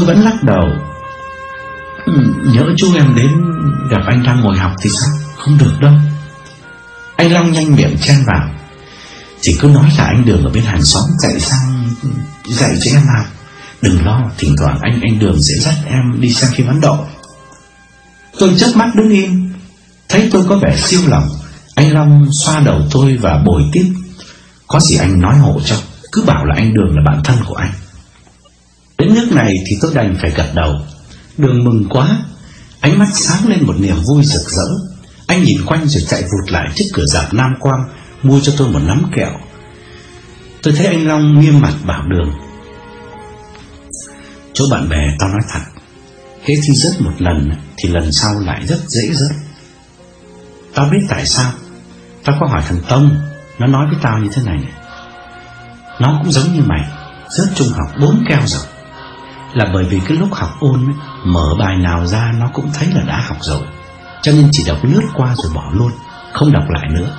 Tôi vẫn lắc đầu. Ừ, Nhớ chú em đến gặp anh đang ngồi học thì sao? Không được đâu. Anh Long nhanh miệng chen vào. Chỉ cứ nói là anh Đường ở bên hàng xóm chạy sang dạy cho em học. Đừng lo, thỉnh thoảng anh anh Đường sẽ dắt em đi sang phim Ấn Độ. Tôi chớp mắt đứng im. Thấy tôi có vẻ siêu lòng. Anh Long xoa đầu tôi và bồi tiếp. Có gì anh nói hộ cho. Cứ bảo là anh Đường là bạn thân của anh. Đến nước này thì tôi đành phải gật đầu. Đường mừng quá, Ánh mắt sáng lên một niềm vui rực rỡ. Anh nhìn quanh rồi chạy vụt lại trước cửa dạp Nam Quang, Mua cho tôi một nắm kẹo. Tôi thấy anh Long nghiêm mặt bảo đường. Chỗ bạn bè tao nói thật hết thi rớt một lần Thì lần sau lại rất dễ rớt. Tao biết tại sao. Tao có hỏi thằng Tông, Nó nói với tao như thế này này. Nó cũng giống như mày, Rớt trung học bốn keo rồi. Là bởi vì cái lúc học ôn ấy, Mở bài nào ra nó cũng thấy là đã học rồi. Cho nên chỉ đọc lướt qua rồi bỏ luôn Không đọc lại nữa.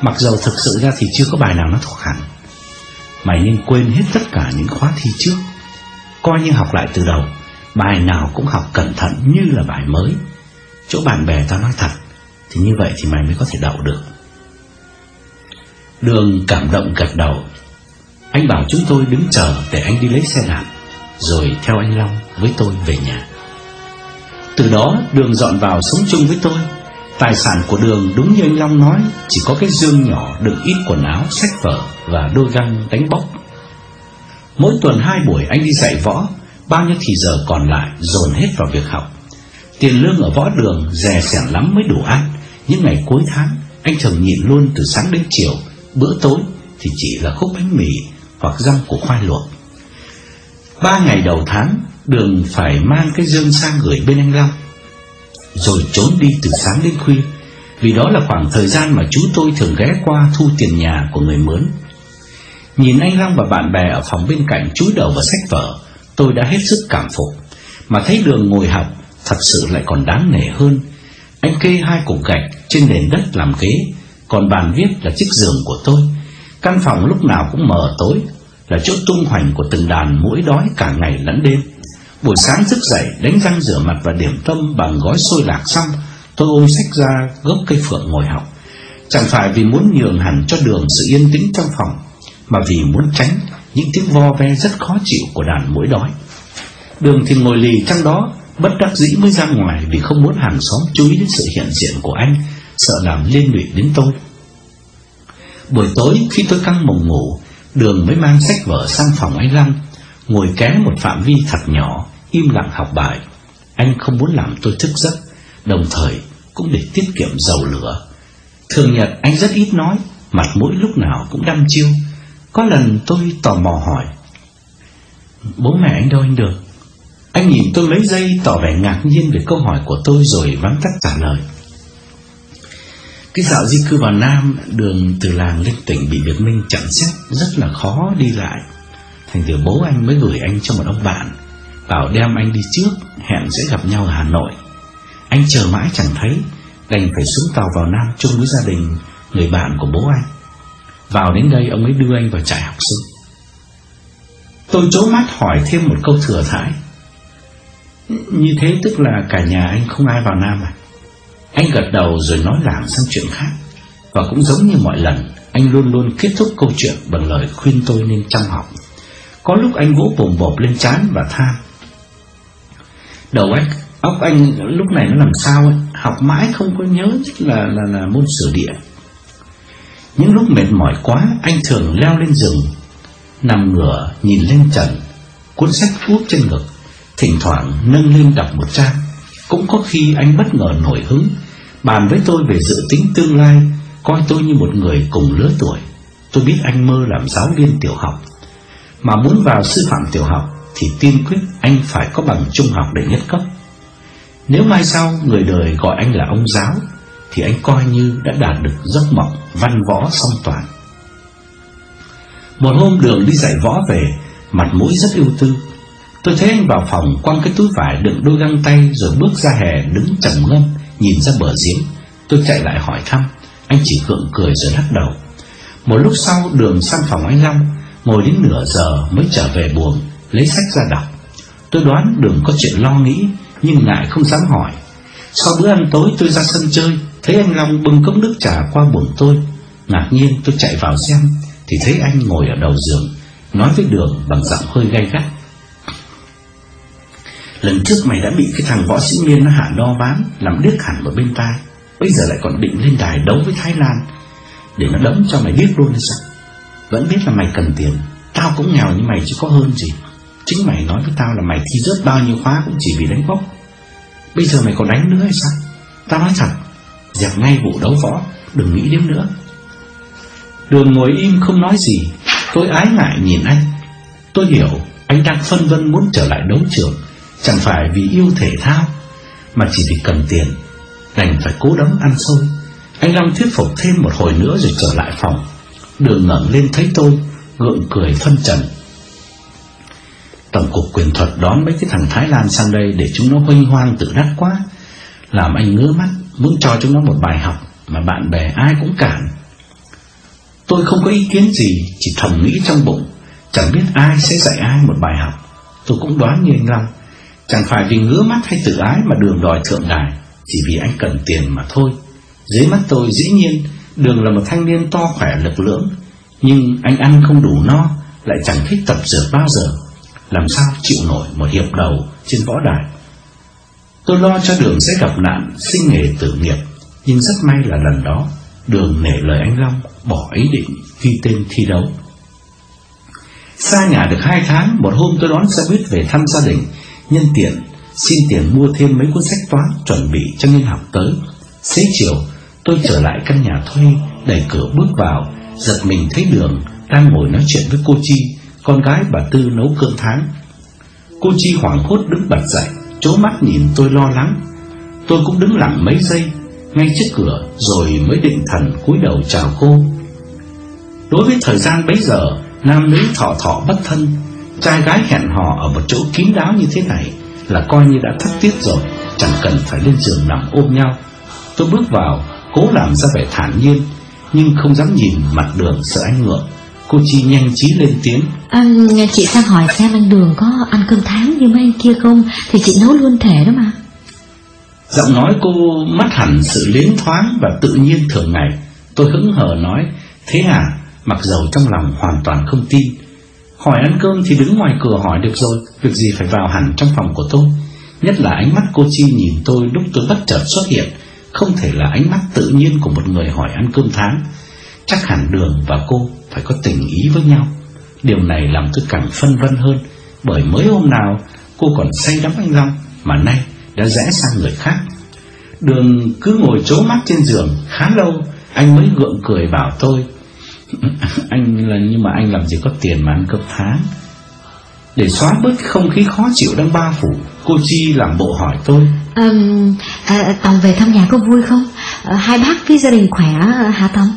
Mặc dầu thực sự ra thì chưa có bài nào nó thuộc hẳn. Mày nên quên hết tất cả những khóa thi trước. Coi như học lại từ đầu Bài nào cũng học cẩn thận như là bài mới. Chỗ bạn bè tao nói thật Thì như vậy thì mày mới có thể đậu được. Đường cảm động gật đầu. Anh bảo chúng tôi đứng chờ để anh đi lấy xe đạp. Rồi theo anh Long với tôi về nhà. Từ đó Đường dọn vào sống chung với tôi. Tài sản của Đường đúng như anh Long nói Chỉ có cái dương nhỏ đựng ít quần áo, sách vở và đôi găng đánh bóc Mỗi tuần hai buổi anh đi dạy võ Bao nhiêu thì giờ còn lại dồn hết vào việc học. Tiền lương ở võ đường rẻ sẻn lắm mới đủ ăn. Những ngày cuối tháng Anh thường nhịn luôn từ sáng đến chiều. Bữa tối thì chỉ là khúc bánh mì Hoặc răm củ khoai luộc. Ba ngày đầu tháng, Đường phải mang cái dương sang gửi bên anh Long. Rồi trốn đi từ sáng đến khuya, Vì đó là khoảng thời gian mà chú tôi thường ghé qua thu tiền nhà của người mướn. Nhìn anh Long và bạn bè ở phòng bên cạnh chú đầu vào sách vở, Tôi đã hết sức cảm phục. Mà thấy đường ngồi học Thật sự lại còn đáng nể hơn. Anh kê hai cục gạch trên nền đất làm ghế, Còn bàn viết là chiếc giường của tôi. Căn phòng lúc nào cũng mờ tối. Là chỗ tung hoành của từng đàn mũi đói cả ngày lẫn đêm Buổi sáng thức dậy đánh răng rửa mặt và điểm tâm bằng gói xôi lạc xong Tôi ôm sách ra gốc cây phượng ngồi học Chẳng phải vì muốn nhường hẳn cho đường sự yên tĩnh trong phòng Mà vì muốn tránh những tiếng vo ve rất khó chịu của đàn mũi đói. Đường thì ngồi lì trong đó, bất đắc dĩ mới ra ngoài vì không muốn hàng xóm chú ý đến sự hiện diện của anh, sợ làm liên lụy đến tôi. Buổi tối khi tôi căng mộng ngủ, Đường mới mang sách vở sang phòng anh Long, ngồi ké một phạm vi thật nhỏ, im lặng học bài. Anh không muốn làm tôi thức giấc, đồng thời cũng để tiết kiệm dầu lửa. Thường nhật anh rất ít nói, mặt mũi lúc nào cũng đăm chiêu, có lần tôi tò mò hỏi Bố mẹ anh đâu anh được Anh nhìn tôi mấy giây tỏ vẻ ngạc nhiên về câu hỏi của tôi rồi vắng tắt trả lời cái dạo di cư vào Nam, Đường từ làng lên tỉnh bị Việt Minh chặn xét Rất là khó đi lại. Thành từ bố anh mới gửi anh cho một ông bạn, Bảo đem anh đi trước, Hẹn sẽ gặp nhau ở Hà Nội. Anh chờ mãi chẳng thấy, Đành phải xuống tàu vào Nam chung với gia đình, Người bạn của bố anh. Vào đến đây, ông ấy đưa anh vào trại học sinh. Tôi chố mắt hỏi thêm một câu thừa thãi. Như thế tức là cả nhà anh không ai vào Nam à? Anh gật đầu rồi nói lảng sang chuyện khác. Và cũng giống như mọi lần Anh luôn luôn kết thúc câu chuyện bằng lời khuyên tôi nên chăm học. Có lúc anh vỗ bồm bộp lên chán và than. Đầu anh, óc anh lúc này nó làm sao ấy? Học mãi không có nhớ nhất là, là, là môn sử địa. Những lúc mệt mỏi quá Anh thường leo lên rừng Nằm ngửa nhìn lên trần Cuốn sách úp trên ngực Thỉnh thoảng nâng lên đọc một trang. Cũng có khi anh bất ngờ nổi hứng Bàn với tôi về dự tính tương lai Coi tôi như một người cùng lứa tuổi Tôi biết anh mơ làm giáo viên tiểu học Mà muốn vào sư phạm tiểu học Thì tiên quyết anh phải có bằng trung học để nhất cấp Nếu mai sau người đời gọi anh là ông giáo thì anh coi như đã đạt được giấc mộng văn võ song toàn. Một hôm đường đi dạy võ về, mặt mũi rất ưu tư. Tôi thấy anh vào phòng quăng cái túi vải đựng đôi găng tay rồi bước ra hè đứng trầm ngâm nhìn ra bờ giếng. Tôi chạy lại hỏi thăm, anh chỉ gượng cười rồi lắc đầu. Một lúc sau đường sang phòng anh Long, ngồi đến nửa giờ mới trở về buồng, lấy sách ra đọc. Tôi đoán đường có chuyện lo nghĩ Nhưng ngại không dám hỏi Sau bữa ăn tối tôi ra sân chơi Thấy anh Long bưng cốc nước trà qua buồng tôi Ngạc nhiên tôi chạy vào xem Thì thấy anh ngồi ở đầu giường Nói với Đường bằng giọng hơi gay gắt Lần trước mày đã bị cái thằng võ sĩ Miên nó hạ đo ván Làm điếc hẳn vào bên tai. Bây giờ lại còn định lên đài đấu với Thái Lan. Để nó đấm cho mày biết luôn hay sao? Vẫn biết là mày cần tiền. Tao cũng nghèo như mày chứ có hơn gì. Chính mày nói với tao là mày thi rớt bao nhiêu khóa Cũng chỉ vì đánh bốc Bây giờ mày còn đánh nữa hay sao? Tao nói thật Dẹp ngay vụ đấu võ, Đừng nghĩ đến nữa. Đường ngồi im không nói gì, Tôi ái ngại nhìn anh. Tôi hiểu anh đang phân vân muốn trở lại đấu trường. Chẳng phải vì yêu thể thao, Mà chỉ vì cần tiền. Đành phải cố đấm ăn xôi. Anh Long thuyết phục thêm một hồi nữa rồi trở lại phòng. Đường ngẩng lên thấy tôi, Gượng cười phân trần. Tổng cục quyền thuật đón mấy cái thằng Thái Lan sang đây Để chúng nó huynh hoang tự đắc quá. Làm anh ngứa mắt, Muốn cho chúng nó một bài học Mà bạn bè ai cũng cản. Tôi không có ý kiến gì, Chỉ thầm nghĩ trong bụng. Chẳng biết ai sẽ dạy ai một bài học. Tôi cũng đoán như anh Long. Chẳng phải vì ngứa mắt hay tự ái mà đường đòi thượng đài, Chỉ vì anh cần tiền mà thôi. Dưới mắt tôi dĩ nhiên, Đường là một thanh niên to khỏe, lực lưỡng. Nhưng anh ăn không đủ no, Lại chẳng thích tập dược bao giờ. Làm sao chịu nổi một hiệp đầu trên võ đài? Tôi lo cho đường sẽ gặp nạn, Sinh nghề tử nghiệp. Nhưng rất may là lần đó, Đường nể lời anh Long, Bỏ ý định ghi tên thi đấu. Xa nhà được hai tháng, Một hôm tôi đón xe buýt về thăm gia đình. Nhân tiện, Xin tiền mua thêm mấy cuốn sách toán Chuẩn bị cho niên học tới. Xế chiều, tôi trở lại căn nhà thuê, Đẩy cửa bước vào. Giật mình thấy đường Đang ngồi nói chuyện với cô Chi, Con gái bà Tư nấu cơm tháng. Cô Chi hoảng hốt đứng bật dậy, Chố mắt nhìn tôi lo lắng. Tôi cũng đứng lặng mấy giây, Ngay trước cửa, Rồi mới định thần cúi đầu chào cô. Đối với thời gian bấy giờ, Nam nữ thọ thọ bất thân Trai gái hẹn hò ở một chỗ kín đáo như thế này Là coi như đã thất tiết rồi Chẳng cần phải lên giường nằm ôm nhau. Tôi bước vào Cố làm ra vẻ thản nhiên Nhưng không dám nhìn mặt đường sợ anh ngượng. Cô Chi nhanh trí lên tiếng. À, Chị sang hỏi xem anh Đường có ăn cơm tháng như mấy anh kia không? Thì chị nấu luôn thể đó mà. Giọng nói cô mất hẳn sự liến thoáng và tự nhiên thường ngày. Tôi hững hờ nói Thế à Mặc dầu trong lòng hoàn toàn không tin Hỏi ăn cơm thì đứng ngoài cửa hỏi được rồi, Việc gì phải vào hẳn trong phòng của tôi? Nhất là ánh mắt cô Chi nhìn tôi lúc tôi bất chợt xuất hiện, Không thể là ánh mắt tự nhiên của một người hỏi ăn cơm tháng. Chắc hẳn Đường và cô phải có tình ý với nhau. Điều này làm tôi càng phân vân hơn, Bởi mới hôm nào cô còn say đắm anh Long Mà nay đã rẽ sang người khác. Đường cứ ngồi chố mắt trên giường khá lâu, Anh mới gượng cười bảo tôi Anh là nhưng mà anh làm gì có tiền mà ăn cơm tháng Để xóa bớt không khí khó chịu đang bao phủ Cô Chi làm bộ hỏi tôi. À, à, Tòng về thăm nhà có vui không? À, Hai bác với gia đình khỏe hả Tòng?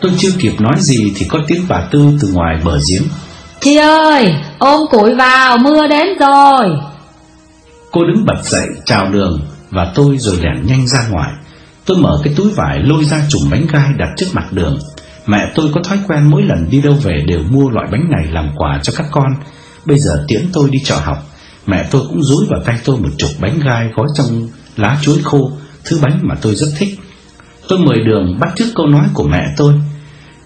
Tôi chưa kịp nói gì Thì có tiếng bà Tư từ ngoài bờ giếng. Chị ơi ôm củi vào mưa đến rồi. Cô đứng bật dậy chào đường Và tôi rồi lẻn nhanh ra ngoài. Tôi mở cái túi vải lôi ra chùm bánh gai đặt trước mặt đường Mẹ tôi có thói quen mỗi lần đi đâu về đều mua loại bánh này làm quà cho các con. Bây giờ tiễn tôi đi chợ học. Mẹ tôi cũng dúi vào tay tôi một chục bánh gai gói trong lá chuối khô Thứ bánh mà tôi rất thích. Tôi mời đường bắt trước câu nói của mẹ tôi.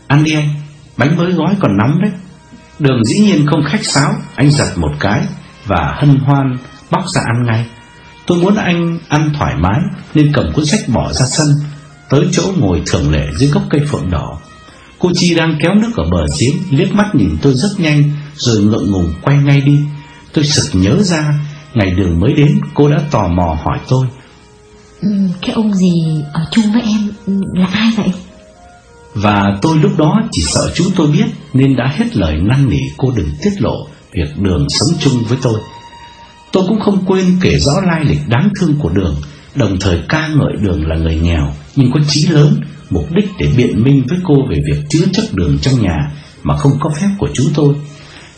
Ăn đi anh, bánh mới gói còn nóng đấy. Đường dĩ nhiên không khách sáo Anh giật một cái Và hân hoan bóc ra ăn ngay. Tôi muốn anh ăn thoải mái Nên cầm cuốn sách bỏ ra sân Tới chỗ ngồi thường lệ dưới gốc cây phượng đỏ. Cô Chi đang kéo nước ở bờ giếng Liếc mắt nhìn tôi rất nhanh Rồi ngượng ngùng quay ngay đi. Tôi sực nhớ ra Ngày đường mới đến cô đã tò mò hỏi tôi. Ừ, Cái ông gì ở chung với em là ai vậy? Và tôi lúc đó chỉ sợ chú tôi biết Nên đã hết lời năn nỉ cô đừng tiết lộ Việc đường sống chung với tôi. Tôi cũng không quên kể rõ lai lịch đáng thương của đường Đồng thời ca ngợi đường là người nghèo Nhưng có trí lớn Mục đích để biện minh với cô về việc chứa chất đường trong nhà Mà không có phép của chúng tôi.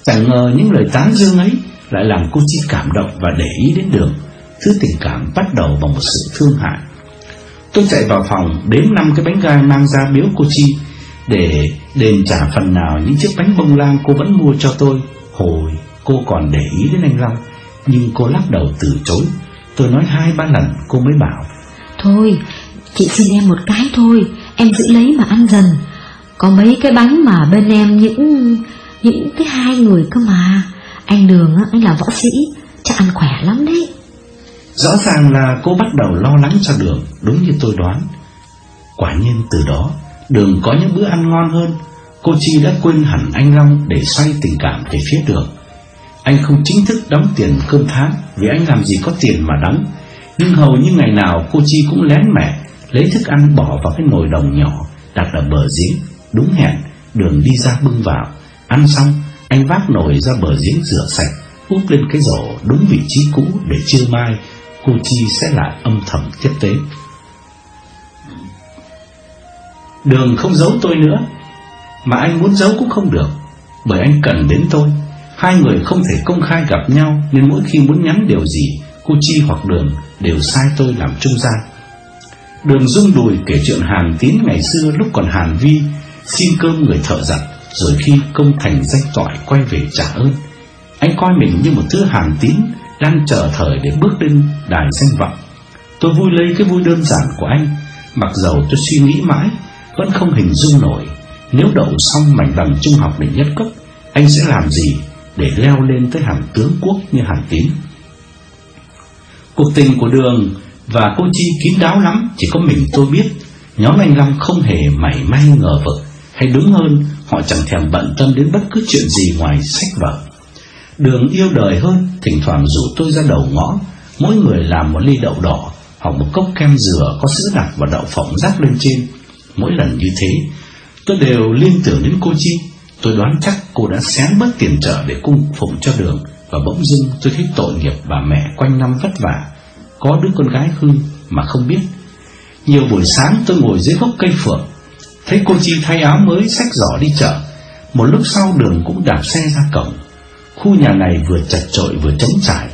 Chẳng ngờ những lời tán dương ấy Lại làm cô Chi cảm động và để ý đến đường. Thứ tình cảm bắt đầu bằng một sự thương hại. Tôi chạy vào phòng, đếm năm cái bánh gai mang ra biếu cô Chi Để đền trả phần nào những chiếc bánh bông lan cô vẫn mua cho tôi. Hồi cô còn để ý đến anh Long, Nhưng cô lắc đầu từ chối. Tôi nói hai ba lần, cô mới bảo, Thôi, chị xin em một cái thôi. Em giữ lấy mà ăn dần. Có mấy cái bánh mà bên em những Những cái hai người cơ mà. Anh Đường anh là võ sĩ, Chắc ăn khỏe lắm đấy. Rõ ràng là cô bắt đầu lo lắng cho Đường, Đúng như tôi đoán. Quả nhiên từ đó, Đường có những bữa ăn ngon hơn. Cô Chi đã quên hẳn anh Long Để xoay tình cảm về phía Đường. Anh không chính thức đóng tiền cơm tháng Vì anh làm gì có tiền mà đóng. Nhưng hầu như ngày nào cô Chi cũng lén mẹ Lấy thức ăn bỏ vào cái nồi đồng nhỏ, Đặt ở bờ giếng. Đúng hẹn, Đường đi ra bưng vào. Ăn xong, Anh vác nồi ra bờ giếng rửa sạch, Úp lên cái rổ đúng vị trí cũ Để trưa mai, cô Chi sẽ lại âm thầm tiếp tế. Đường không giấu tôi nữa, Mà anh muốn giấu cũng không được, Bởi anh cần đến tôi. Hai người không thể công khai gặp nhau, Nên mỗi khi muốn nhắn điều gì, Cô Chi hoặc Đường đều sai tôi làm trung gian. Đường rung đùi kể chuyện Hàn Tín ngày xưa lúc còn Hàn Vi, Xin cơm người thợ giặt, Rồi khi công thành danh tỏi quay về trả ơn. Anh coi mình như một thứ Hàn Tín Đang chờ thời để bước lên đài danh vọng. Tôi vui lấy cái vui đơn giản của anh, Mặc dầu tôi suy nghĩ mãi, Vẫn không hình dung nổi. Nếu đậu xong mảnh bằng trung học để nhất cấp, Anh sẽ làm gì Để leo lên tới hàng tướng quốc như Hàn Tín? Cuộc tình của Đường và cô Chi kín đáo lắm, Chỉ có mình tôi biết. Nhóm anh Long không hề mảy may ngờ vực, Hay đúng hơn, Họ chẳng thèm bận tâm đến bất cứ chuyện gì ngoài sách vở. Đường yêu đời hơn, Thỉnh thoảng rủ tôi ra đầu ngõ. Mỗi người làm một ly đậu đỏ, Hoặc một cốc kem dừa có sữa đặc và đậu phộng rắc lên trên. Mỗi lần như thế, Tôi đều liên tưởng đến cô Chi. Tôi đoán chắc cô đã xén bớt tiền trợ Để cung phụng cho đường, Và bỗng dưng tôi thấy tội nghiệp bà mẹ quanh năm vất vả. Có đứa con gái hư mà không biết. Nhiều buổi sáng tôi ngồi dưới gốc cây phượng, Thấy cô Chi thay áo mới xách giỏ đi chợ. Một lúc sau đường cũng đạp xe ra cổng. Khu nhà này vừa chật chội vừa trống trải,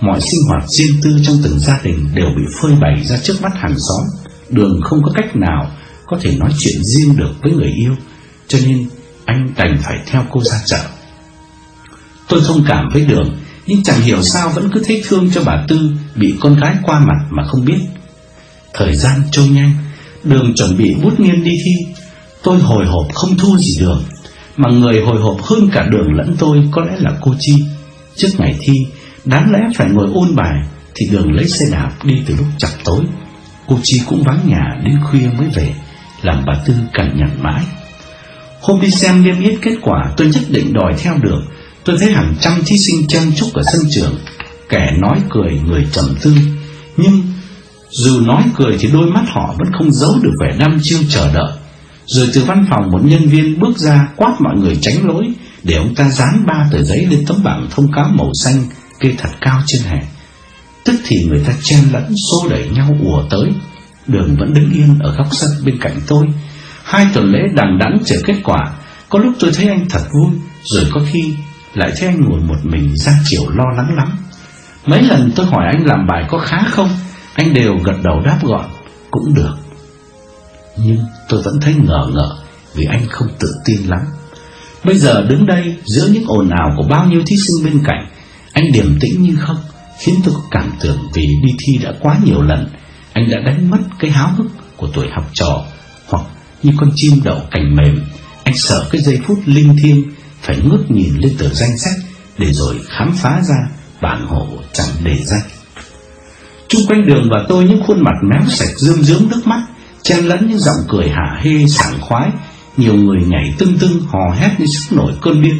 Mọi sinh hoạt riêng tư trong từng gia đình Đều bị phơi bày ra trước mắt hàng xóm. Đường không có cách nào Có thể nói chuyện riêng được với người yêu, Cho nên anh đành phải theo cô ra chợ. Tôi thông cảm với đường nhưng chẳng hiểu sao vẫn cứ thấy thương cho bà Tư Bị con gái qua mặt mà không biết. Thời gian trôi nhanh, Đường chuẩn bị bút nghiên đi thi, Tôi hồi hộp không thua gì đường Mà người hồi hộp hơn cả đường lẫn tôi Có lẽ là cô Chi. Trước ngày thi, Đáng lẽ phải ngồi ôn bài Thì đường lấy xe đạp đi từ lúc chập tối. Cô Chi cũng vắng nhà đến khuya mới về, Làm bà Tư cằn nhằn mãi. Hôm đi xem niêm yết kết quả, Tôi nhất định đòi theo đường Tôi thấy hàng trăm thí sinh chen chúc ở sân trường, Kẻ nói cười, người trầm tư. Nhưng dù nói cười thì đôi mắt họ vẫn không giấu được vẻ đăm chiêu chờ đợi. Rồi từ văn phòng một nhân viên bước ra quát mọi người tránh lối Để ông ta dán ba tờ giấy lên tấm bảng thông cáo màu xanh kê thật cao trên hè. Tức thì người ta chen lẫn xô đẩy nhau ùa tới. Đường vẫn đứng yên ở góc sân bên cạnh tôi. Hai tuần lễ đằng đẵng chờ kết quả. Có lúc tôi thấy anh thật vui, Rồi có khi lại thấy anh ngồi một mình ra chiều lo lắng lắm. Mấy lần tôi hỏi anh làm bài có khá không, Anh đều gật đầu đáp gọn, Cũng được. Nhưng tôi vẫn thấy ngờ ngợ Vì anh không tự tin lắm. Bây giờ đứng đây giữa những ồn ào của bao nhiêu thí sinh bên cạnh, Anh điềm tĩnh như không, Khiến tôi có cảm tưởng vì đi thi đã quá nhiều lần, Anh đã đánh mất cái háo hức của tuổi học trò, Hoặc như con chim đậu cành mềm. Anh sợ cái giây phút linh thiêng phải ngước nhìn lên tờ danh sách Để rồi khám phá ra bản hộ chẳng để danh. Trung quanh đường và tôi những khuôn mặt méo sạch rơm rớm nước mắt Chen lẫn những giọng cười hả hê sảng khoái. Nhiều người nhảy tưng tưng hò hét như sức nổi cơn điên.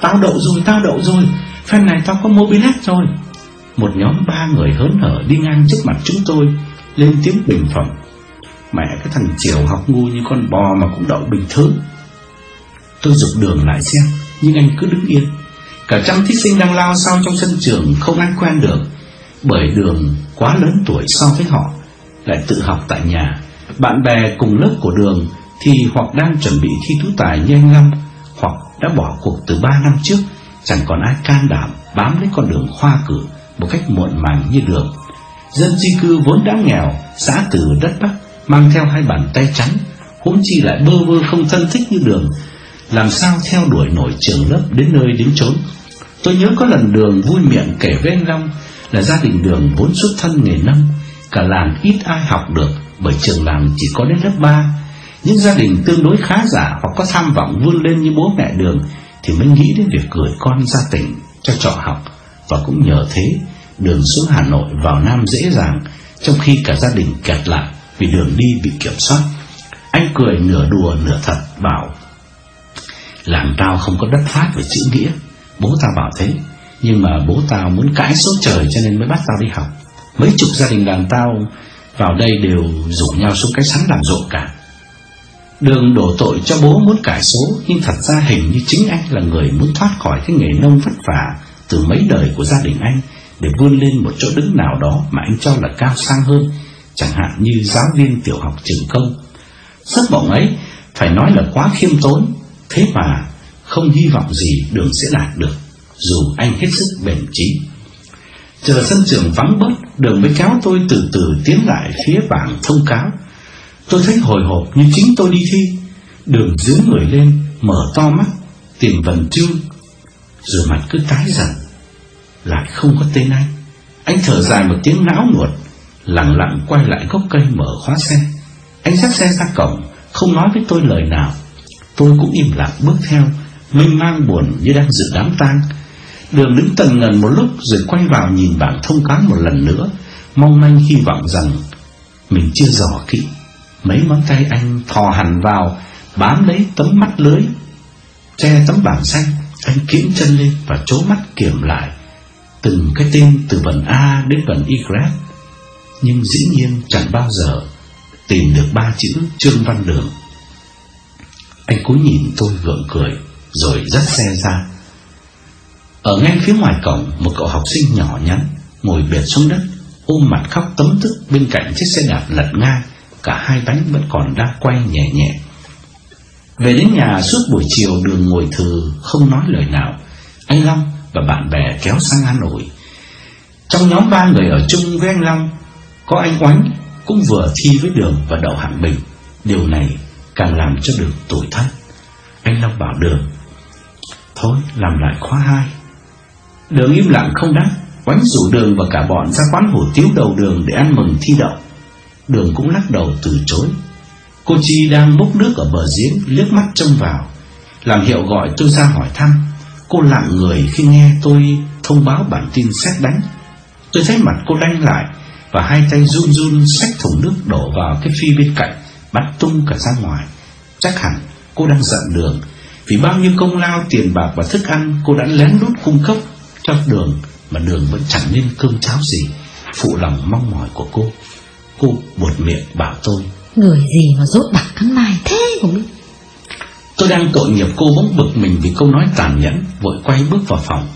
Tao đậu rồi, tao đậu rồi Phen này tao có mobilet rồi. Một nhóm ba người hớn hở đi ngang trước mặt chúng tôi Lên tiếng bình phẩm. Mẹ cái thằng Triều học ngu như con bò mà cũng đậu bình thường. Tôi dục đường lại xem, Nhưng anh cứ đứng yên. Cả trăm thí sinh đang lao sao trong sân trường Không ai quen được, Bởi đường quá lớn tuổi so với họ. Lại tự học tại nhà, Bạn bè cùng lớp của đường Thì hoặc đang chuẩn bị thi tú tài như anh Lâm Hoặc đã bỏ cuộc từ 3 năm trước, Chẳng còn ai can đảm bám lấy con đường khoa cử Một cách muộn màng như đường. Dân di cư vốn đã nghèo, Xã từ đất Bắc, Mang theo hai bàn tay trắng, Huống chi lại bơ vơ không thân thích như đường làm sao theo đuổi nổi trường lớp đến nơi đến chốn? Tôi nhớ có lần đường vui miệng kể với anh Long Là gia đình đường vốn xuất thân nghề nông, Cả làng ít ai học được Bởi trường làng chỉ có đến lớp 3 Những gia đình tương đối khá giả Hoặc có tham vọng vươn lên như bố mẹ đường Thì mới nghĩ đến việc gửi con ra tỉnh Cho trọ học. Và cũng nhờ thế, Đường xuống Hà Nội vào Nam dễ dàng, Trong khi cả gia đình kẹt lại Vì đường đi bị kiểm soát. Anh cười nửa đùa nửa thật, Bảo làm tao không có đất phát về chữ nghĩa. Bố tao bảo thế, Nhưng mà bố tao muốn cãi số trời Cho nên mới bắt tao đi học. Mấy chục gia đình đàn tao Vào đây đều rủ nhau xuống cái sắn làm ruộng cả. Đường đổ tội cho bố muốn cải số, Nhưng thật ra hình như chính anh là người Muốn thoát khỏi cái nghề nông vất vả Từ mấy đời của gia đình anh, Để vươn lên một chỗ đứng nào đó Mà anh cho là cao sang hơn, Chẳng hạn như giáo viên tiểu học trường công. Giấc mộng ấy, Phải nói là quá khiêm tốn Thế mà không hy vọng gì đường sẽ đạt được, Dù anh hết sức bền trí Chờ sân trường vắng bớt, Đường mới kéo tôi từ từ tiến lại phía bảng thông cáo. Tôi thấy hồi hộp như chính tôi đi thi. Đường dưới người lên, Mở to mắt, Tìm vần chương Rồi mặt cứ tái dần, Lại không có tên anh Anh thở dài một tiếng não nuột, Lặng lặng quay lại gốc cây mở khóa xe. Anh dắt xe ra cổng, Không nói với tôi lời nào. Tôi cũng im lặng bước theo, Mênh mang buồn như đang dự đám tang. Đường đứng tần ngần một lúc Rồi quay vào nhìn bảng thông cáo một lần nữa, Mong manh hy vọng rằng Mình chưa dò kỹ. Mấy ngón tay anh thò hẳn vào, Bám lấy tấm mắt lưới, Che tấm bảng xanh. Anh kiếm chân lên và chố mắt kiểm lại. Từng cái tên từ vần A đến vần Y Nhưng dĩ nhiên chẳng bao giờ Tìm được ba chữ Trương Văn Đường. Anh cúi nhìn tôi gượng cười, Rồi dắt xe ra. Ở ngay phía ngoài cổng, Một cậu học sinh nhỏ nhắn Ngồi bệt xuống đất, Ôm mặt khóc tấm tức bên cạnh chiếc xe đạp lật ngang, Cả hai bánh vẫn còn đang quay nhẹ nhẹ. Về đến nhà suốt buổi chiều, đường ngồi thừ, Không nói lời nào. Anh Long và bạn bè kéo sang Hà Nội. Trong nhóm ba người ở chung với anh Long, Có anh Oánh Cũng vừa thi với đường và đậu hạng bình. Điều này càng làm cho đường tủi thân Anh Long bảo, đường, Thôi, làm lại khóa hai. Đường im lặng không đáp, Quánh rủ đường và cả bọn ra quán hủ tiếu đầu đường Để ăn mừng thi đậu. Đường cũng lắc đầu từ chối. Cô Chi đang bốc nước ở bờ giếng, liếc mắt trông vào. Làm hiệu gọi tôi ra hỏi thăm. Cô lặng người khi nghe tôi thông báo bản tin xét đánh. Tôi thấy mặt cô đanh lại Và hai tay run run xách thùng nước đổ vào cái phi bên cạnh. Bắn tung cả ra ngoài. Chắc hẳn cô đang giận đường. Vì bao nhiêu công lao tiền bạc và thức ăn Cô đã lén lút cung cấp cho đường Mà đường vẫn chẳng nên cơm cháo gì. Phụ lòng mong mỏi của cô. Cô buột miệng bảo tôi Người gì mà rốt đặc cắn mai thế biết. Tôi đang tội nghiệp cô bỗng bực mình vì câu nói tàn nhẫn Vội quay bước vào phòng.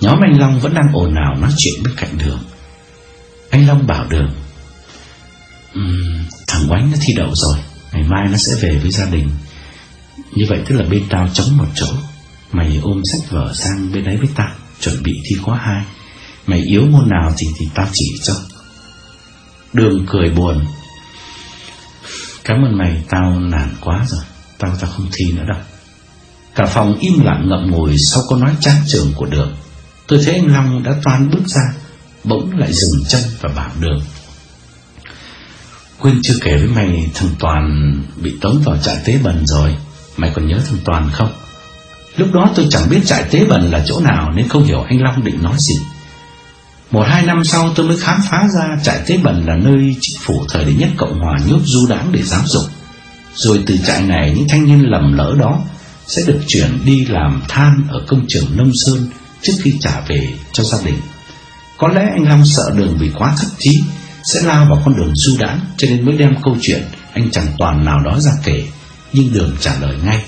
Nhóm anh Long vẫn đang ồn ào nói chuyện bên cạnh đường. Anh Long bảo đường um, Thằng Oánh nó thi đậu rồi, Ngày mai nó sẽ về với gia đình. Như vậy tức là bên tao trống một chỗ. Mày ôm sách vở sang bên đấy với tao, Chuẩn bị thi khóa hai. Mày yếu môn nào thì thì tao chỉ cho. Đường cười buồn. Cảm ơn mày, Tao nản quá rồi. Tao tao không thi nữa đâu. Cả phòng im lặng ngậm ngùi Sau câu nói chán trường của đường. Tôi thấy anh Long đã toan bước ra, Bỗng lại dừng chân và bảo đường. Quên chưa kể với mày, Thằng Toàn bị tống vào trại tế bần rồi Mày còn nhớ thằng Toàn không Lúc đó tôi chẳng biết trại tế bần là chỗ nào Nên không hiểu anh Long định nói gì một hai năm sau tôi mới khám phá ra trại Tế Bần là nơi chính phủ thời đệ nhất Cộng Hòa nhốt du đảng để giáo dục. Rồi từ trại này những thanh niên lầm lỡ đó sẽ được chuyển đi làm than ở công trường nông sơn trước khi trả về cho gia đình. Có lẽ anh Long sợ đường vì quá thất trí sẽ lao vào con đường du đãng cho nên mới đem câu chuyện anh chẳng toàn nào đó ra kể. Nhưng đường trả lời ngay.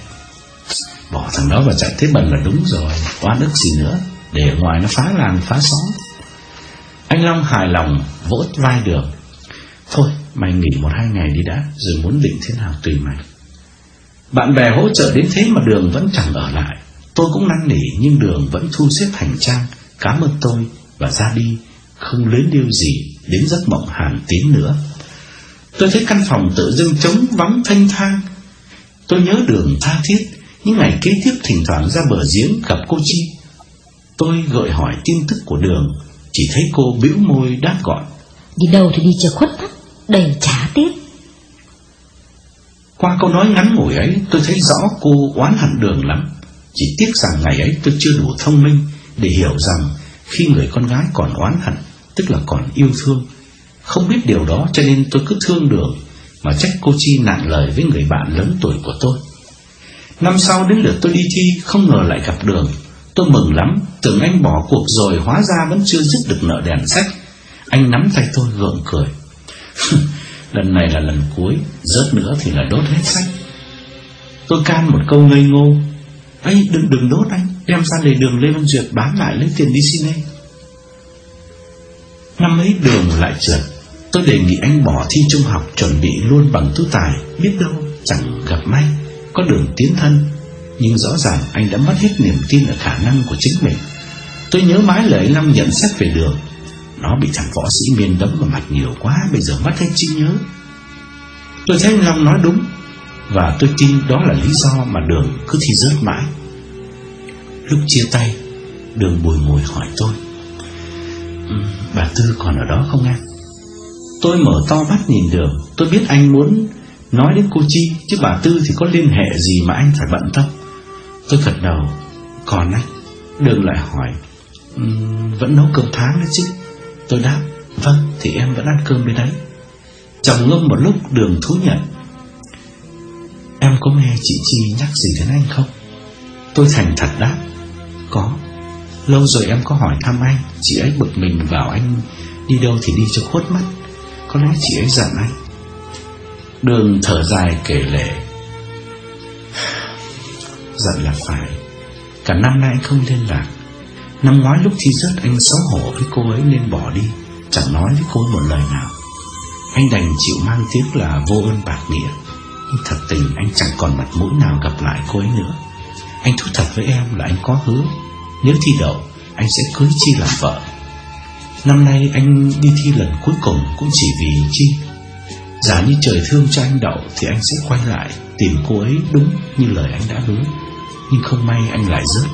Bỏ thằng đó vào chạy thế bẩn là đúng rồi, oan ức gì nữa, để ngoài nó phá làng phá xóm. Anh Long hài lòng vỗ vai đường Thôi mày nghỉ một hai ngày đi đã Rồi muốn định thế nào tùy mày Bạn bè hỗ trợ đến thế mà đường vẫn chẳng ở lại Tôi cũng năn nỉ Nhưng đường vẫn thu xếp hành trang Cảm ơn tôi và ra đi không luyến điêu gì đến giấc mộng hàn tín nữa. Tôi thấy căn phòng tự dưng trống vắng thanh thang. Tôi nhớ đường tha thiết Những ngày kế tiếp thỉnh thoảng ra bờ giếng gặp cô Chi. Tôi gợi hỏi tin tức của đường Chỉ thấy cô bĩu môi đáp gọn. Đi đâu thì đi chờ khuất tắt Đầy trả tiếc Qua câu nói ngắn ngủi ấy Tôi thấy rõ cô oán hận đường lắm. Chỉ tiếc rằng ngày ấy tôi chưa đủ thông minh Để hiểu rằng Khi người con gái còn oán hận Tức là còn yêu thương. Không biết điều đó cho nên tôi cứ thương đường, Mà trách cô Chi nặng lời với người bạn lớn tuổi của tôi. Năm sau đến lượt tôi đi thi, Không ngờ lại gặp đường. Tôi mừng lắm, Tưởng anh bỏ cuộc rồi Hóa ra vẫn chưa dứt được nợ đèn sách. Anh nắm tay tôi gượng cười. Lần này là lần cuối, Rớt nữa thì là đốt hết sách. Tôi can một câu ngây ngô. Ấy đừng đừng đốt anh, Đem ra lề đường Lê Văn Duyệt bán lại lấy tiền đi xin em. Năm ấy đường lại trượt. Tôi đề nghị anh bỏ thi trung học Chuẩn bị luôn bằng tú tài, Biết đâu chẳng gặp may, Có đường tiến thân. Nhưng rõ ràng anh đã mất hết niềm tin ở khả năng của chính mình. Tôi nhớ mãi lời anh Long nhận xét về đường. Nó bị thằng võ sĩ miên đấm vào mặt nhiều quá, Bây giờ mất hết trí nhớ. Tôi thấy anh Long nói đúng, Và tôi tin đó là lý do mà đường cứ thi rớt mãi. Lúc chia tay, Đường bùi ngồi hỏi tôi Bà Tư còn ở đó không em? Tôi mở to mắt nhìn đường. Tôi biết anh muốn nói đến cô Chi Chứ bà Tư thì có liên hệ gì mà anh phải bận tâm. Tôi gật đầu. Còn anh? Đường lại hỏi. Um, Vẫn nấu cơm tháng đấy chứ? Tôi đáp. Vâng thì em vẫn ăn cơm bên đấy Chồng ngâm một lúc đường thú nhận. Em có nghe chị Chi nhắc gì đến anh không? Tôi thành thật đáp. Có. Lâu rồi em có hỏi thăm anh, Chị ấy bực mình bảo anh Đi đâu thì đi cho khuất mắt. Có lẽ chị ấy giận anh. Đường thở dài kể lệ Giận là phải. Cả năm nay anh không liên lạc. Năm ngoái lúc thi rớt anh xấu hổ với cô ấy nên bỏ đi. Chẳng nói với cô ấy một lời nào. Anh đành chịu mang tiếng là vô ơn bạc nghĩa. Nhưng thật tình anh chẳng còn mặt mũi nào gặp lại cô ấy nữa. Anh thú thật với em là anh có hứa. Nếu thi đậu, Anh sẽ cưới Chi làm vợ. Năm nay anh đi thi lần cuối cùng Cũng chỉ vì Chi. Giả như trời thương cho anh đậu Thì anh sẽ quay lại tìm cô ấy đúng như lời anh đã hứa. Nhưng không may anh lại rớt.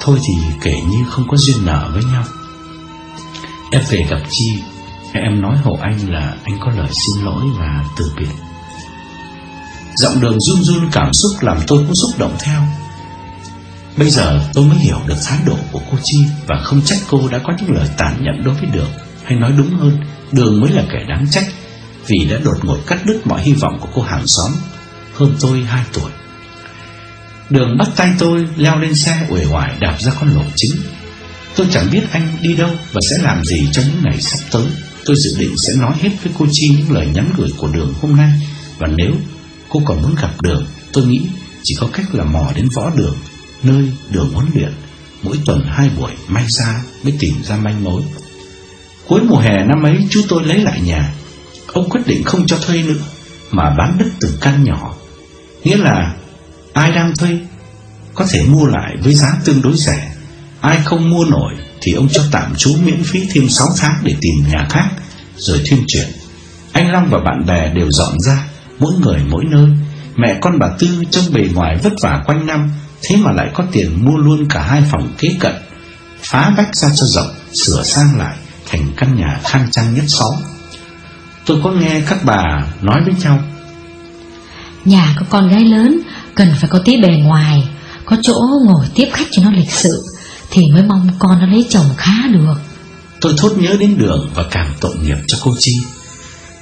Thôi thì kể như không có duyên nợ với nhau. Em về gặp Chi, Em nói hộ anh là anh có lời xin lỗi và từ biệt. Giọng đường run run cảm xúc làm tôi cũng xúc động theo. Bây giờ tôi mới hiểu được thái độ của cô Chi Và không trách cô đã có những lời tàn nhẫn đối với Đường. Hay nói đúng hơn, Đường mới là kẻ đáng trách Vì đã đột ngột cắt đứt mọi hy vọng của cô hàng xóm Hơn tôi 2 tuổi. Đường bắt tay tôi leo lên xe uể oải đạp ra con lộ chính. Tôi chẳng biết anh đi đâu và sẽ làm gì trong những ngày sắp tới. Tôi dự định sẽ nói hết với cô Chi những lời nhắn gửi của đường hôm nay. Và nếu cô còn muốn gặp đường, Tôi nghĩ chỉ có cách là mò đến võ đường. Nơi đường huấn luyện Mỗi tuần hai buổi may ra mới tìm ra manh mối. Cuối mùa hè năm ấy, chú tôi lấy lại nhà. Ông quyết định không cho thuê nữa, Mà bán đất từng căn nhỏ. Nghĩa là, ai đang thuê, Có thể mua lại với giá tương đối rẻ. Ai không mua nổi, Thì ông cho tạm trú miễn phí thêm 6 tháng Để tìm nhà khác, Rồi thuyên chuyển. Anh Long và bạn bè đều dọn ra, Mỗi người mỗi nơi. Mẹ con bà Tư trong bề ngoài vất vả quanh năm Thế mà lại có tiền mua luôn cả hai phòng kế cận Phá vách ra cho rộng Sửa sang lại Thành căn nhà khang trang nhất xóm. Tôi có nghe các bà nói với nhau. Nhà có con gái lớn Cần phải có tí bề ngoài Có chỗ ngồi tiếp khách cho nó lịch sự Thì mới mong con nó lấy chồng khá được. Tôi thốt nhớ đến đường Và càng tội nghiệp cho cô Chi.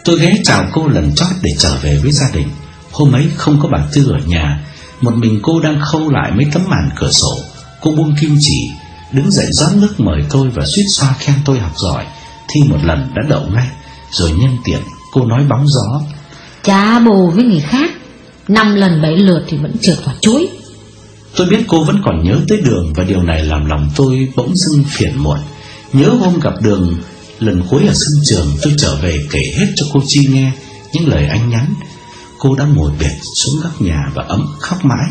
Tôi ghé chào cô lần chót để trở về với gia đình. Hôm ấy không có bà Tư ở nhà Một mình cô đang khâu lại mấy tấm màn cửa sổ Cô buông kim chỉ Đứng dậy rót nước mời tôi Và suýt xoa khen tôi học giỏi. Thi một lần đã đậu ngay Rồi nhân tiện cô nói bóng gió. Chá bồ với người khác Năm lần bảy lượt thì vẫn trượt vào chuối. Tôi biết cô vẫn còn nhớ tới đường Và điều này làm lòng tôi bỗng dưng phiền muộn. Nhớ hôm gặp đường Lần cuối ở sân trường tôi trở về kể hết cho cô Chi nghe Những lời anh nhắn Cô đã ngồi bệt xuống góc nhà và ấm khóc mãi.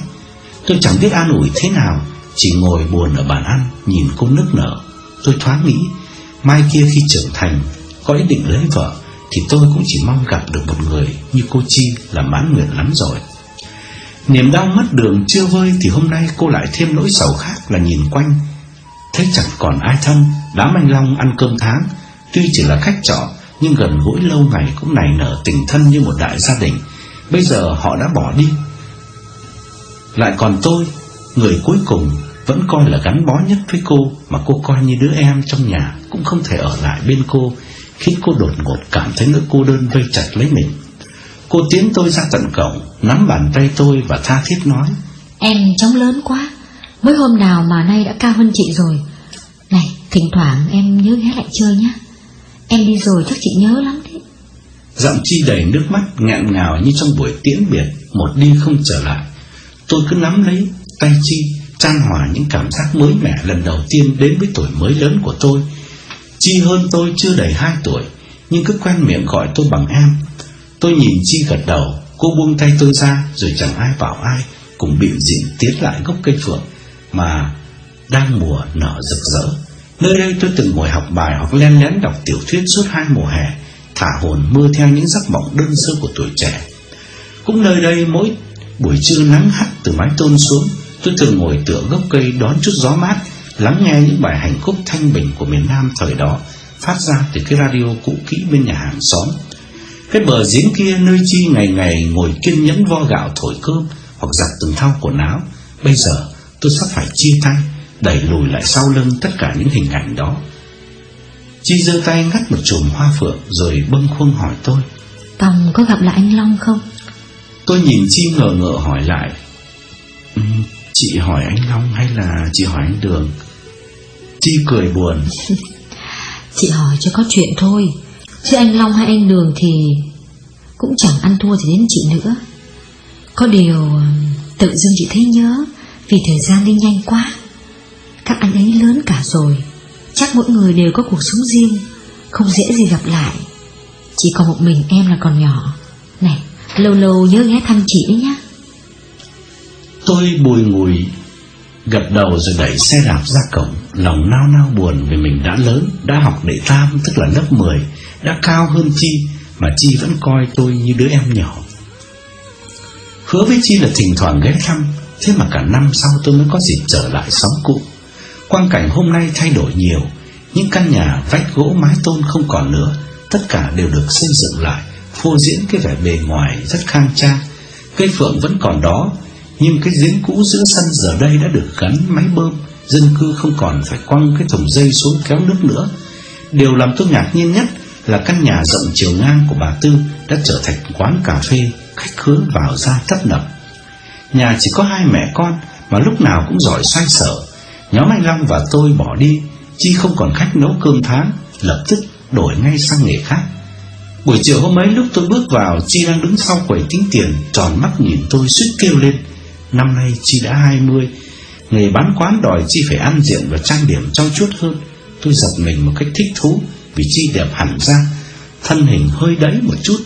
Tôi chẳng biết an ủi thế nào, Chỉ ngồi buồn ở bàn ăn Nhìn cô nức nở. Tôi thoáng nghĩ, Mai kia khi trưởng thành, Có ý định lấy vợ Thì tôi cũng chỉ mong gặp được một người Như cô Chi là mãn nguyện lắm rồi. Niềm đau mất đường chưa vơi Thì hôm nay cô lại thêm nỗi sầu khác là nhìn quanh. Thấy chẳng còn ai thân, Đám anh Long ăn cơm tháng. Tuy chỉ là khách trọ, Nhưng gần gũi lâu ngày cũng nảy nở tình thân như một đại gia đình. Bây giờ họ đã bỏ đi. Lại còn tôi, Người cuối cùng, vẫn coi là gắn bó nhất với cô Mà cô coi như đứa em trong nhà Cũng không thể ở lại bên cô Khi cô đột ngột cảm thấy nỗi cô đơn vây chặt lấy mình. Cô tiến tôi ra tận cổng, Nắm bàn tay tôi và tha thiết nói, Em trông lớn quá, Mới hôm nào mà nay đã cao hơn chị rồi. Này, thỉnh thoảng em nhớ ghé lại chơi nhé Em đi rồi chắc chị nhớ lắm đấy Giọng Chi đầy nước mắt ngạn ngào như trong buổi tiễn biệt, Một đi không trở lại. Tôi cứ nắm lấy tay Chi, Chan hòa những cảm giác mới mẻ lần đầu tiên đến với tuổi mới lớn của tôi. Chi hơn tôi chưa đầy hai tuổi, Nhưng cứ quen miệng gọi tôi bằng em. Tôi nhìn Chi gật đầu, Cô buông tay tôi ra, Rồi chẳng ai bảo ai, Cùng biểu diễn tiến lại gốc cây phượng, Mà đang mùa nở rực rỡ. Nơi đây tôi từng ngồi học bài Hoặc len lén đọc tiểu thuyết suốt hai mùa hè. Thả hồn mưa theo những giấc mộng đơn sơ của tuổi trẻ. Cũng nơi đây, mỗi buổi trưa nắng hắt từ mái tôn xuống, Tôi thường ngồi tựa gốc cây đón chút gió mát, Lắng nghe những bài hành khúc thanh bình của miền Nam thời đó, Phát ra từ cái radio cũ kỹ bên nhà hàng xóm. Cái bờ giếng kia nơi chi ngày ngày ngồi kiên nhẫn vo gạo thổi cơm Hoặc giặt từng thao quần áo, Bây giờ tôi sắp phải chia tay, Đẩy lùi lại sau lưng tất cả những hình ảnh đó. Chi giơ tay ngắt một chùm hoa phượng Rồi bâng khuâng hỏi tôi. Tòng có gặp lại anh Long không? Tôi nhìn Chi ngờ ngợ hỏi lại. Ừ, Chị hỏi anh Long hay là chị hỏi anh Đường? Chi cười buồn. Chị hỏi cho có chuyện thôi. Chứ anh Long hay anh Đường thì Cũng chẳng ăn thua gì đến chị nữa. Có điều Tự dưng chị thấy nhớ Vì thời gian đi nhanh quá. Các anh ấy lớn cả rồi Chắc mỗi người đều có cuộc sống riêng, Không dễ gì gặp lại. Chỉ còn một mình em là còn nhỏ. Này, lâu lâu nhớ ghé thăm chị đấy nhá. Tôi bùi ngùi, Gật đầu rồi đẩy xe đạp ra cổng. Lòng nao nao buồn vì mình đã lớn, Đã học đệ tam tức là lớp 10 Đã cao hơn Chi, Mà Chi vẫn coi tôi như đứa em nhỏ. Hứa với Chi là thỉnh thoảng ghé thăm, Thế mà cả năm sau tôi mới có dịp trở lại sống cũ. Quang cảnh hôm nay thay đổi nhiều. Những căn nhà vách gỗ mái tôn không còn nữa. Tất cả đều được xây dựng lại Phô diễn cái vẻ bề ngoài rất khang trang. Cây phượng vẫn còn đó Nhưng cái giếng cũ giữa sân giờ đây đã được gắn máy bơm. Dân cư không còn phải quăng cái thùng dây xuống kéo nước nữa. Điều làm tôi ngạc nhiên nhất là căn nhà rộng chiều ngang của bà Tư đã trở thành quán cà phê, khách khứa vào ra tấp nập. Nhà chỉ có hai mẹ con mà lúc nào cũng giỏi xoay sở. Nhóm anh Long và tôi bỏ đi, Chi không còn khách nấu cơm tháng, lập tức đổi ngay sang nghề khác. Buổi chiều hôm ấy lúc tôi bước vào, Chi đang đứng sau quầy tính tiền, tròn mắt nhìn tôi suýt kêu lên. Năm nay Chi đã 20, nghề bán quán đòi Chi phải ăn diện và trang điểm trong chút hơn. Tôi giật mình một cách thích thú vì Chi đẹp hẳn ra, thân hình hơi đẫy một chút,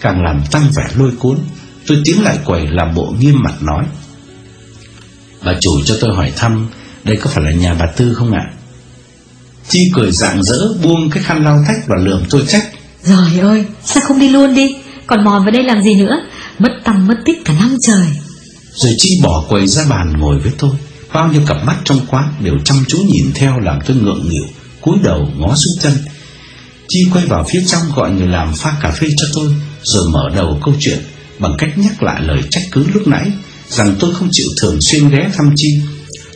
càng làm tăng vẻ lôi cuốn. Tôi tiến lại quầy làm bộ nghiêm mặt nói. Bà chủ cho tôi hỏi thăm, đây có phải là nhà bà Tư không ạ? Chi cười rạng rỡ buông cái khăn lau tách và lườm tôi trách. Trời ơi sao không đi luôn đi? Còn mò vào đây làm gì nữa? Mất tâm mất tích cả năm trời. Rồi Chi bỏ quầy ra bàn ngồi với tôi. Bao nhiêu cặp mắt trong quán đều chăm chú nhìn theo làm tôi ngượng nghịu cúi đầu ngó xuống chân. Chi quay vào phía trong gọi người làm pha cà phê cho tôi Rồi mở đầu câu chuyện Bằng cách nhắc lại lời trách cứ lúc nãy Rằng tôi không chịu thường xuyên ghé thăm Chi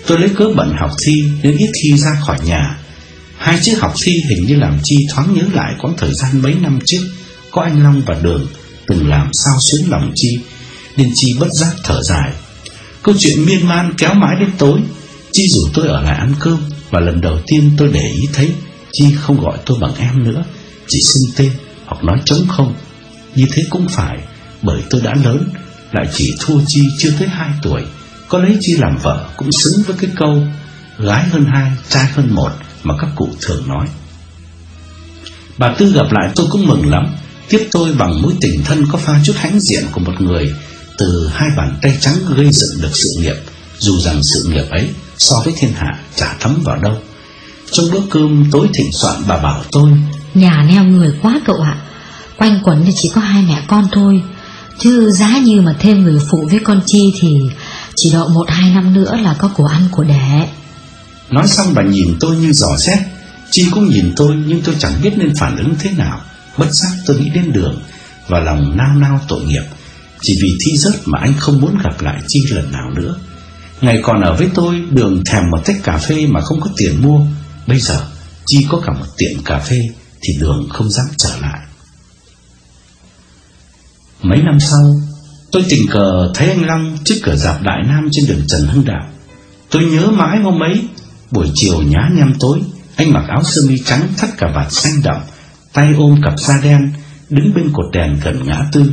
Tôi lấy cớ bận học thi Nên ít khi ra khỏi nhà. Hai chữ học thi hình như làm Chi thoáng nhớ lại quãng thời gian mấy năm trước Có anh Long và Đường Từng làm sao xuyến lòng Chi, Nên Chi bất giác thở dài. Câu chuyện miên man kéo mãi đến tối, Chi rủ tôi ở lại ăn cơm Và lần đầu tiên tôi để ý thấy Chi không gọi tôi bằng em nữa, Chỉ xưng tên hoặc nói trống không. Như thế cũng phải, Bởi tôi đã lớn, Lại chỉ thua Chi chưa tới 2 tuổi. Có lấy Chi làm vợ cũng xứng với cái câu Gái hơn hai, trai hơn một Mà các cụ thường nói. Bà Tư gặp lại tôi cũng mừng lắm. Tiếp tôi bằng mối tình thân có pha chút hãnh diện của một người Từ hai bàn tay trắng gây dựng được sự nghiệp. Dù rằng sự nghiệp ấy so với thiên hạ chả thấm vào đâu. Trong bữa cơm tối thỉnh soạn bà bảo tôi Nhà neo người quá cậu ạ. Quanh quẩn thì chỉ có hai mẹ con thôi. Chứ giá như mà thêm người phụ với con Chi Thì chỉ độ một hai năm nữa là có của ăn của đẻ Nói xong bà nhìn tôi như dò xét. Chi cũng nhìn tôi, nhưng tôi chẳng biết nên phản ứng thế nào. Bất giác tôi nghĩ đến đường Và lòng nao nao tội nghiệp. Chỉ vì thi rớt mà anh không muốn gặp lại Chi lần nào nữa. Ngày còn ở với tôi, Đường thèm một tách cà phê mà không có tiền mua. Bây giờ, Chi có cả một tiệm cà phê Thì đường không dám trở lại. Mấy năm sau Tôi tình cờ thấy anh Long trước cửa dạp Đại Nam trên đường Trần Hưng Đạo. Tôi nhớ mãi hôm ấy, Buổi chiều nhá nhem tối, Anh mặc áo sơ mi trắng thắt cà vạt xanh đậm, Tay ôm cặp da đen, Đứng bên cột đèn gần ngã tư.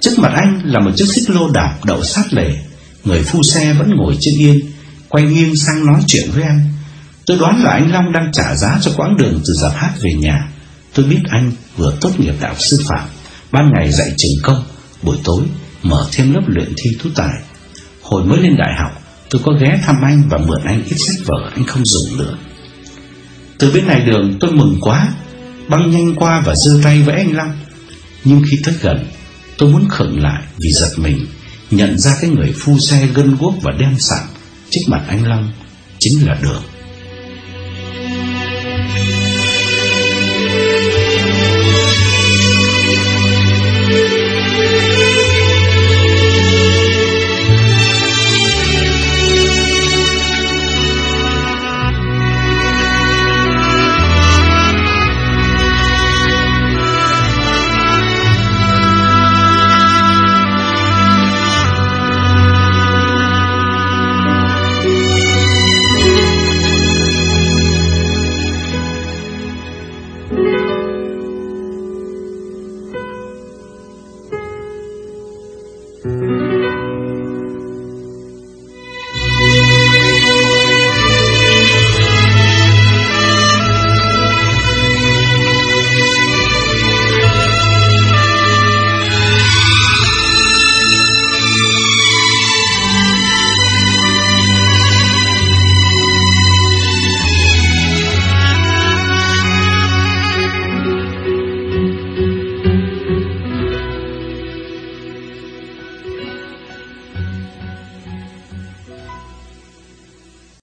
Trước mặt anh là một chiếc xích lô đạp đậu sát lề. Người phu xe vẫn ngồi trên yên, Quay nghiêng sang nói chuyện với anh. Tôi đoán là anh Long đang trả giá cho quãng đường từ dạp hát về nhà. Tôi biết anh vừa tốt nghiệp đạo sư phạm, Ban ngày dạy trường công, Buổi tối mở thêm lớp luyện thi tú tài. Hồi mới lên đại học, Tôi có ghé thăm anh và mượn anh ít sách vở anh không dùng nữa. Từ bên này đường tôi mừng quá, Băng nhanh qua và giơ tay với anh Long Nhưng khi tới gần, Tôi muốn khựng lại vì giật mình, Nhận ra cái người phu xe gân guốc và đem sẵn Trước mặt anh Long Chính là đường.